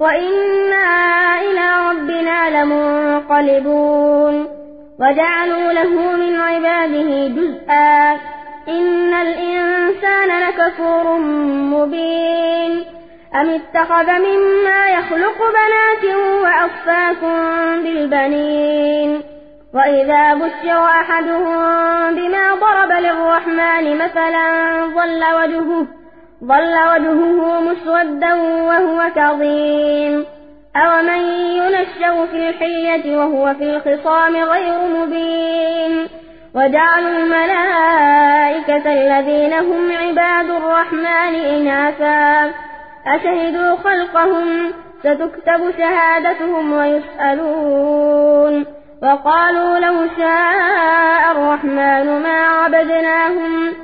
وإنا إلى ربنا لمنقلبون وجعلوا له من عباده جزءا إن الإنسان لكفور مبين أم اتخذ مما يخلق بنات وأصفاكم بالبنين وإذا بشر أحدهم بما ضرب للرحمن مثلا ظل وجهه ظل وجهه مسودا وهو كظيم. أومن ينشأ في الحية وهو في الخصام غير مبين. وجعلوا الملائكة الذين هم عباد الرحمن إناثا. أشهدوا خلقهم؟ ستكتب شهادتهم ويسألون. وقالوا لو شاء الرحمن ما عبدناهم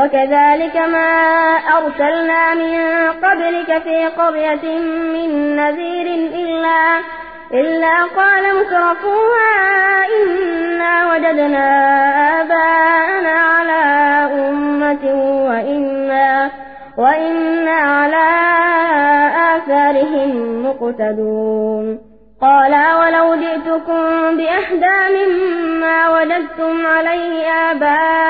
وكذلك ما أرسلنا من قبلك في قرية من نذير إلا, إلا قال مترفوها إنا وجدنا آباءنا على أمة وإنا, وإنا على آثارهم مقتدون. قالا ولو جئتكم بأهدى مما وجدتم عليه آباءكم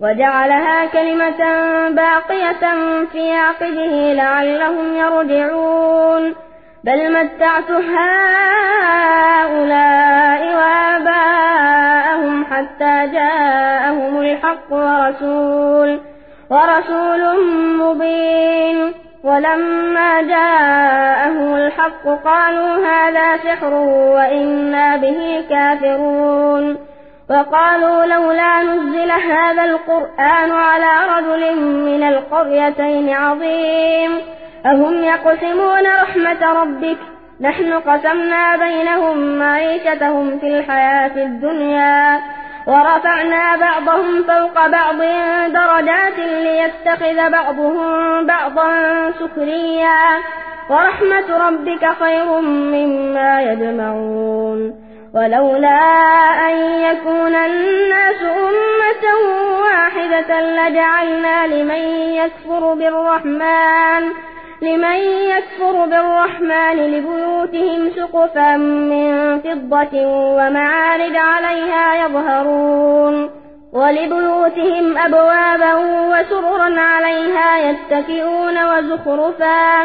وجعلها كلمة باقية في عقبه لعلهم يرجعون. بل متعت هؤلاء وآباءهم حتى جاءهم الحق ورسول, ورسول مبين. ولما جاءهم الحق قالوا هذا سحر وإنا به كافرون. وقالوا لولا نزل هذا القرآن على رجل من القريتين عظيم. أهم يقسمون رحمة ربك؟ نحن قسمنا بينهم معيشتهم في الحياة الدنيا ورفعنا بعضهم فوق بعض درجات ليتخذ بعضهم بعضا سخريا. ورحمة ربك خير مما يجمعون. ولولا أن يكون الناس أمة واحدة لجعلنا لمن يكفر بالرحمن لمن يكفر بالرحمن لبيوتهم سقفا من فضة ومعارج عليها يظهرون ولبيوتهم أبوابا وسررا عليها يتكئون وزخرفا.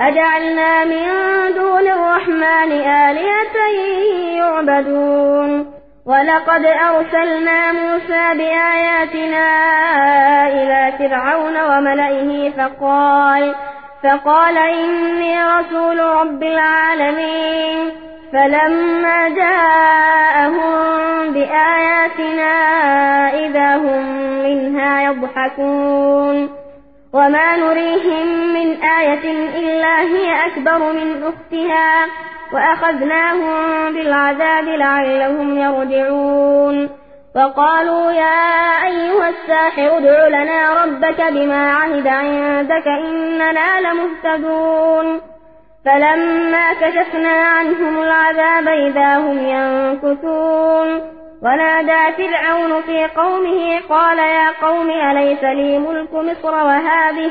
أجعلنا من دون الرحمن آلهة يعبدون. ولقد أرسلنا موسى بآياتنا إلى فرعون وملئه فقال فقال إني رسول رب العالمين. فلما جاءهم بآياتنا إذا هم منها يضحكون. وما نريهم آية إلا هي أكبر من أختها وأخذناهم بالعذاب لعلهم يرجعون. وقالوا يا أيها الساحر ادع لنا ربك بما عهد عندك إننا لمهتدون. فلما كشفنا عنهم العذاب إذا هم ينكثون. ونادى فرعون في قومه قال يا قوم أليس لي ملك مصر وهذه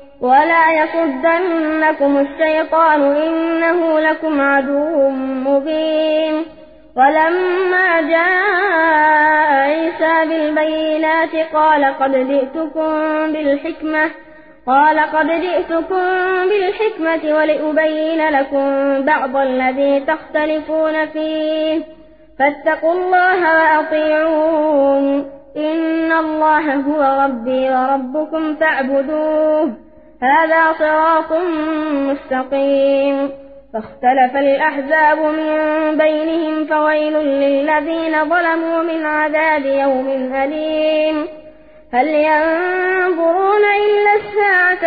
ولا يصدنكم الشيطان إنه لكم عدو مبين ولما جاء عيسى بالبينات قال قد جئتكم بالحكمة قال قد جئتكم بالحكمة ولأبين لكم بعض الذي تختلفون فيه فاتقوا الله وأطيعون إن الله هو ربي وربكم فاعبدوه هذا صراط مستقيم. فاختلف الأحزاب من بينهم فويل للذين ظلموا من عذاب يوم أليم. هل ينظرون إلا الساعة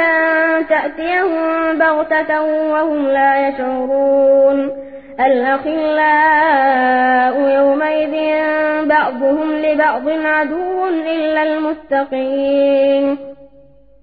تأتيهم بغتة وهم لا يشعرون؟ الأخلاء يومئذ بعضهم لبعض عدو إلا المتقين.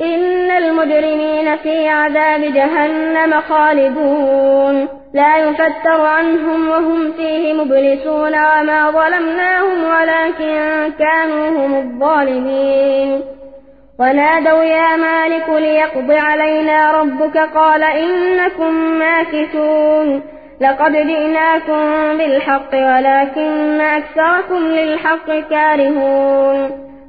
إن المجرمين في عذاب جهنم خالدون. لا يفتر عنهم وهم فيه مبلسون وما ظلمناهم ولكن كانوا هم الظالمين. ونادوا يا مالك ليقض علينا ربك. قال إنكم ماكثون. لقد جئناكم بالحق ولكن أكثركم للحق كارهون.